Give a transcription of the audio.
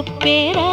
opera